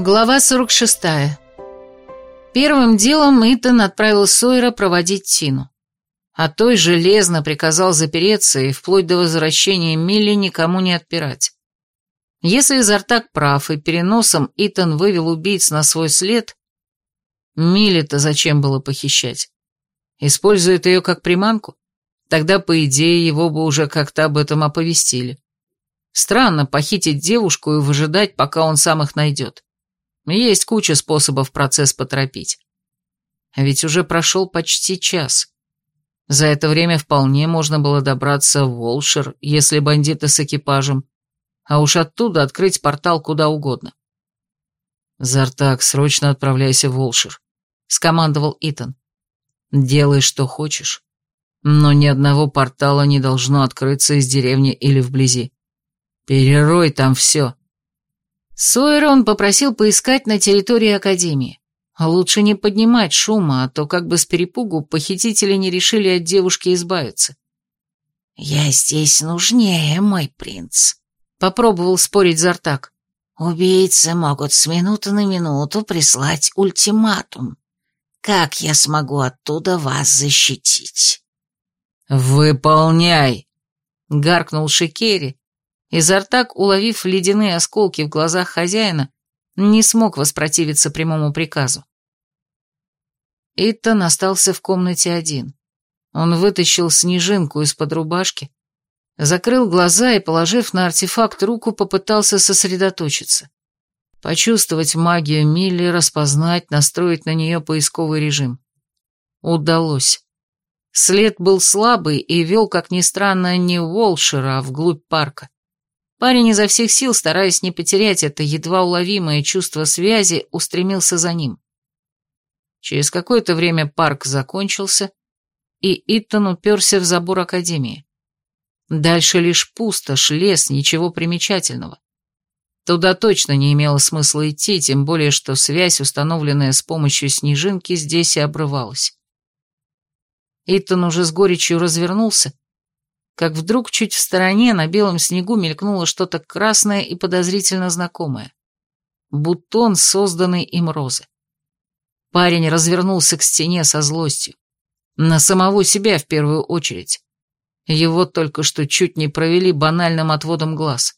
Глава 46. Первым делом Итан отправил Сойера проводить Тину. А той железно приказал запереться и вплоть до возвращения Милли никому не отпирать. Если Зартак прав и переносом Итан вывел убийц на свой след, Милли-то зачем было похищать? Использует ее как приманку? Тогда, по идее, его бы уже как-то об этом оповестили. Странно похитить девушку и выжидать, пока он сам их найдет. Есть куча способов процесс поторопить. А ведь уже прошел почти час. За это время вполне можно было добраться в Волшер, если бандиты с экипажем, а уж оттуда открыть портал куда угодно. «Зартак, срочно отправляйся в Волшер», — скомандовал Итан. «Делай, что хочешь, но ни одного портала не должно открыться из деревни или вблизи. Перерой там все». Сойера он попросил поискать на территории Академии. Лучше не поднимать шума, а то как бы с перепугу похитители не решили от девушки избавиться. «Я здесь нужнее, мой принц», — попробовал спорить Зартак. «Убийцы могут с минуты на минуту прислать ультиматум. Как я смогу оттуда вас защитить?» «Выполняй!» — гаркнул Шикери, и Зартак, уловив ледяные осколки в глазах хозяина, не смог воспротивиться прямому приказу. Иттон остался в комнате один. Он вытащил снежинку из-под рубашки, закрыл глаза и, положив на артефакт руку, попытался сосредоточиться. Почувствовать магию Милли, распознать, настроить на нее поисковый режим. Удалось. След был слабый и вел, как ни странно, не Волшера, а вглубь парка. Парень изо всех сил, стараясь не потерять это едва уловимое чувство связи, устремился за ним. Через какое-то время парк закончился, и Иттон уперся в забор Академии. Дальше лишь пустошь, лес, ничего примечательного. Туда точно не имело смысла идти, тем более, что связь, установленная с помощью снежинки, здесь и обрывалась. Иттон уже с горечью развернулся как вдруг чуть в стороне на белом снегу мелькнуло что-то красное и подозрительно знакомое. Бутон, созданный им розы. Парень развернулся к стене со злостью. На самого себя в первую очередь. Его только что чуть не провели банальным отводом глаз.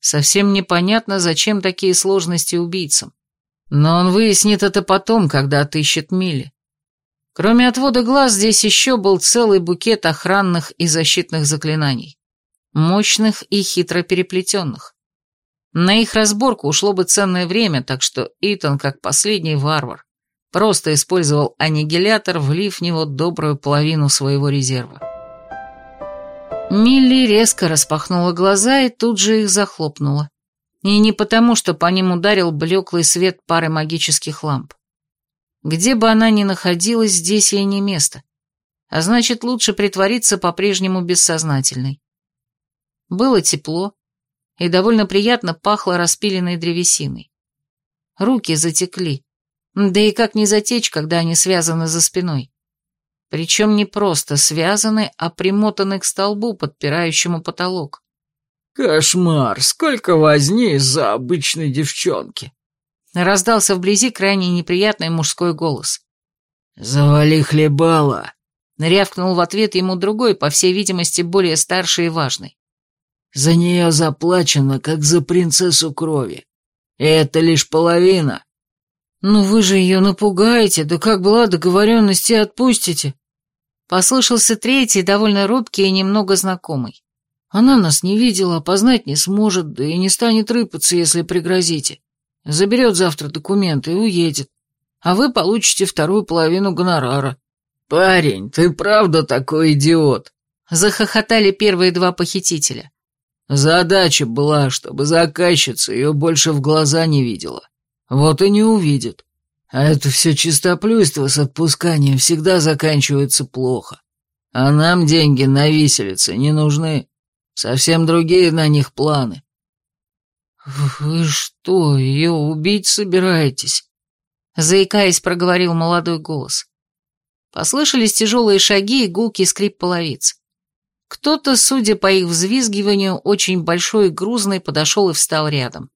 Совсем непонятно, зачем такие сложности убийцам. Но он выяснит это потом, когда отыщет Милли. Кроме отвода глаз, здесь еще был целый букет охранных и защитных заклинаний. Мощных и хитро переплетенных. На их разборку ушло бы ценное время, так что Итан, как последний варвар, просто использовал аннигилятор, влив в него добрую половину своего резерва. Милли резко распахнула глаза и тут же их захлопнула. И не потому, что по ним ударил блеклый свет пары магических ламп. Где бы она ни находилась, здесь ей не место. А значит, лучше притвориться по-прежнему бессознательной. Было тепло, и довольно приятно пахло распиленной древесиной. Руки затекли. Да и как не затечь, когда они связаны за спиной? Причем не просто связаны, а примотаны к столбу, подпирающему потолок. «Кошмар! Сколько возни из-за обычной девчонки!» Раздался вблизи крайне неприятный мужской голос. «Завали хлебала!» Рявкнул в ответ ему другой, по всей видимости, более старший и важный. «За нее заплачено, как за принцессу крови. И это лишь половина». «Ну вы же ее напугаете, да как была договоренность и отпустите?» Послышался третий, довольно робкий и немного знакомый. «Она нас не видела, опознать не сможет, да и не станет рыпаться, если пригрозите. Заберет завтра документы и уедет. А вы получите вторую половину гонорара. Парень, ты правда такой идиот? Захохотали первые два похитителя. Задача была, чтобы заказчица ее больше в глаза не видела. Вот и не увидит. А это все чистоплюйство с отпусканием всегда заканчивается плохо. А нам деньги на виселице не нужны. Совсем другие на них планы. «Вы что, ее убить собираетесь?» Заикаясь, проговорил молодой голос. Послышались тяжелые шаги и гулкий скрип половиц. Кто-то, судя по их взвизгиванию, очень большой и грузный, подошел и встал рядом.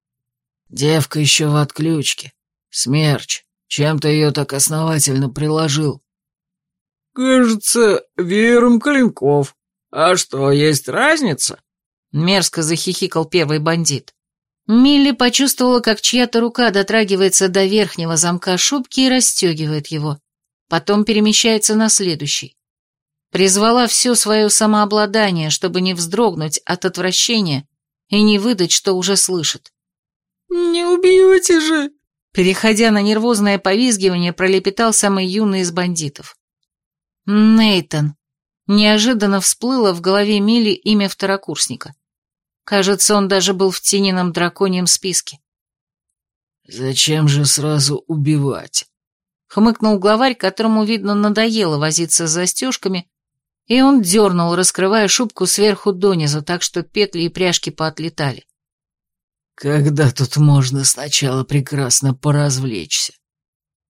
Девка еще в отключке. Смерч. Чем ты ее так основательно приложил? Кажется, веером клинков. А что, есть разница? Мерзко захихикал первый бандит. Милли почувствовала, как чья-то рука дотрагивается до верхнего замка шубки и расстегивает его. Потом перемещается на следующий. Призвала все свое самообладание, чтобы не вздрогнуть от отвращения и не выдать, что уже слышит. «Не убьете же!» Переходя на нервозное повизгивание, пролепетал самый юный из бандитов. Нейтон. Неожиданно всплыло в голове Милли имя второкурсника. Кажется, он даже был в тененом драконьем списке. «Зачем же сразу убивать?» Хмыкнул главарь, которому, видно, надоело возиться с застежками, и он дернул, раскрывая шубку сверху донизу, так что петли и пряжки поотлетали. Когда тут можно сначала прекрасно поразвлечься?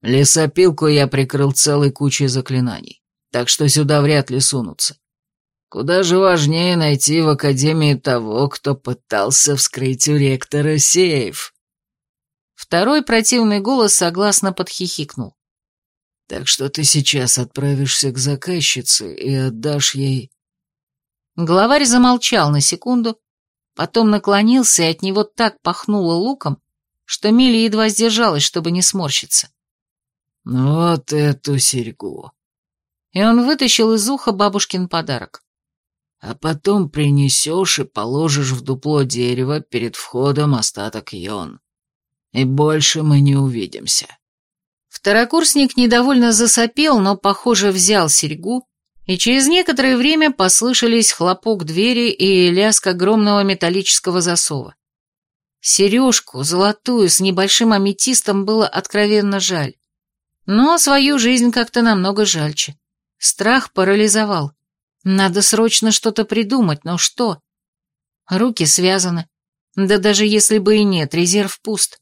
Лесопилку я прикрыл целой кучей заклинаний, так что сюда вряд ли сунутся. Куда же важнее найти в Академии того, кто пытался вскрыть у ректора сейф. Второй противный голос согласно подхихикнул. Так что ты сейчас отправишься к заказчице и отдашь ей... Главарь замолчал на секунду, Потом наклонился, и от него так пахнуло луком, что Милли едва сдержалась, чтобы не сморщиться. «Вот эту серьгу!» И он вытащил из уха бабушкин подарок. «А потом принесешь и положишь в дупло дерева перед входом остаток йон. И больше мы не увидимся». Второкурсник недовольно засопел, но, похоже, взял серьгу и через некоторое время послышались хлопок двери и лязг огромного металлического засова. Сережку, золотую, с небольшим аметистом было откровенно жаль. Но свою жизнь как-то намного жальче. Страх парализовал. Надо срочно что-то придумать, но что? Руки связаны. Да даже если бы и нет, резерв пуст.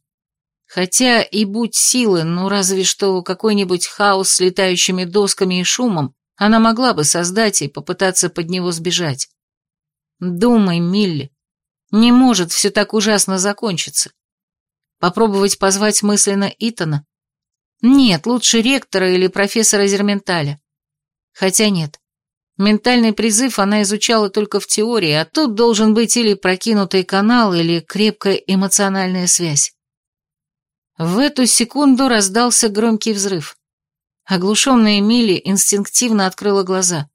Хотя и будь силы, ну разве что какой-нибудь хаос с летающими досками и шумом, она могла бы создать и попытаться под него сбежать. Думай, Милли, не может все так ужасно закончиться. Попробовать позвать мысленно Итана? Нет, лучше ректора или профессора Зерменталя. Хотя нет. Ментальный призыв она изучала только в теории, а тут должен быть или прокинутый канал, или крепкая эмоциональная связь. В эту секунду раздался громкий взрыв. Оглушенная Милли инстинктивно открыла глаза.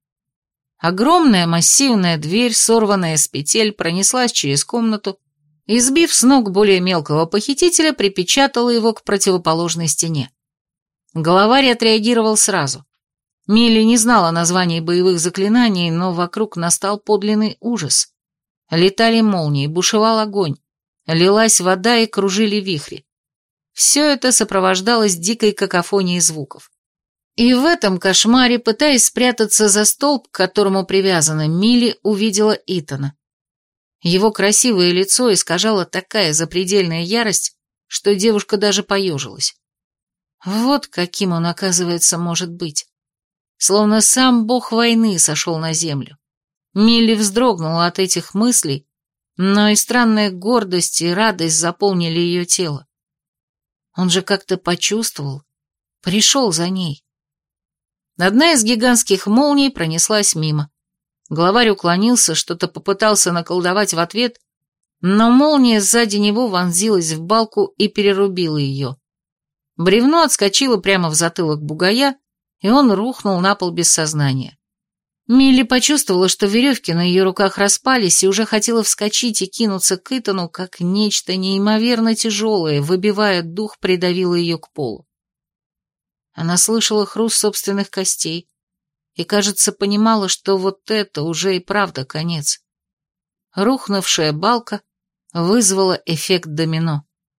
Огромная массивная дверь, сорванная с петель, пронеслась через комнату и, сбив с ног более мелкого похитителя, припечатала его к противоположной стене. Головарь отреагировал сразу. Милли не знала названий боевых заклинаний, но вокруг настал подлинный ужас. Летали молнии, бушевал огонь, лилась вода и кружили вихри. Все это сопровождалось дикой какофонией звуков. И в этом кошмаре, пытаясь спрятаться за столб, к которому привязана Милли, увидела Итана. Его красивое лицо искажало такая запредельная ярость, что девушка даже поежилась. Вот каким он, оказывается, может быть. Словно сам бог войны сошел на землю. Милли вздрогнула от этих мыслей, но и странная гордость и радость заполнили ее тело. Он же как-то почувствовал, пришел за ней. Одна из гигантских молний пронеслась мимо. Главарь уклонился, что-то попытался наколдовать в ответ, но молния сзади него вонзилась в балку и перерубила ее. Бревно отскочило прямо в затылок бугая, и он рухнул на пол без сознания. Милли почувствовала, что веревки на ее руках распались, и уже хотела вскочить и кинуться к Итану, как нечто неимоверно тяжелое, выбивая дух, придавило ее к полу. Она слышала хруст собственных костей и, кажется, понимала, что вот это уже и правда конец. Рухнувшая балка вызвала эффект домино.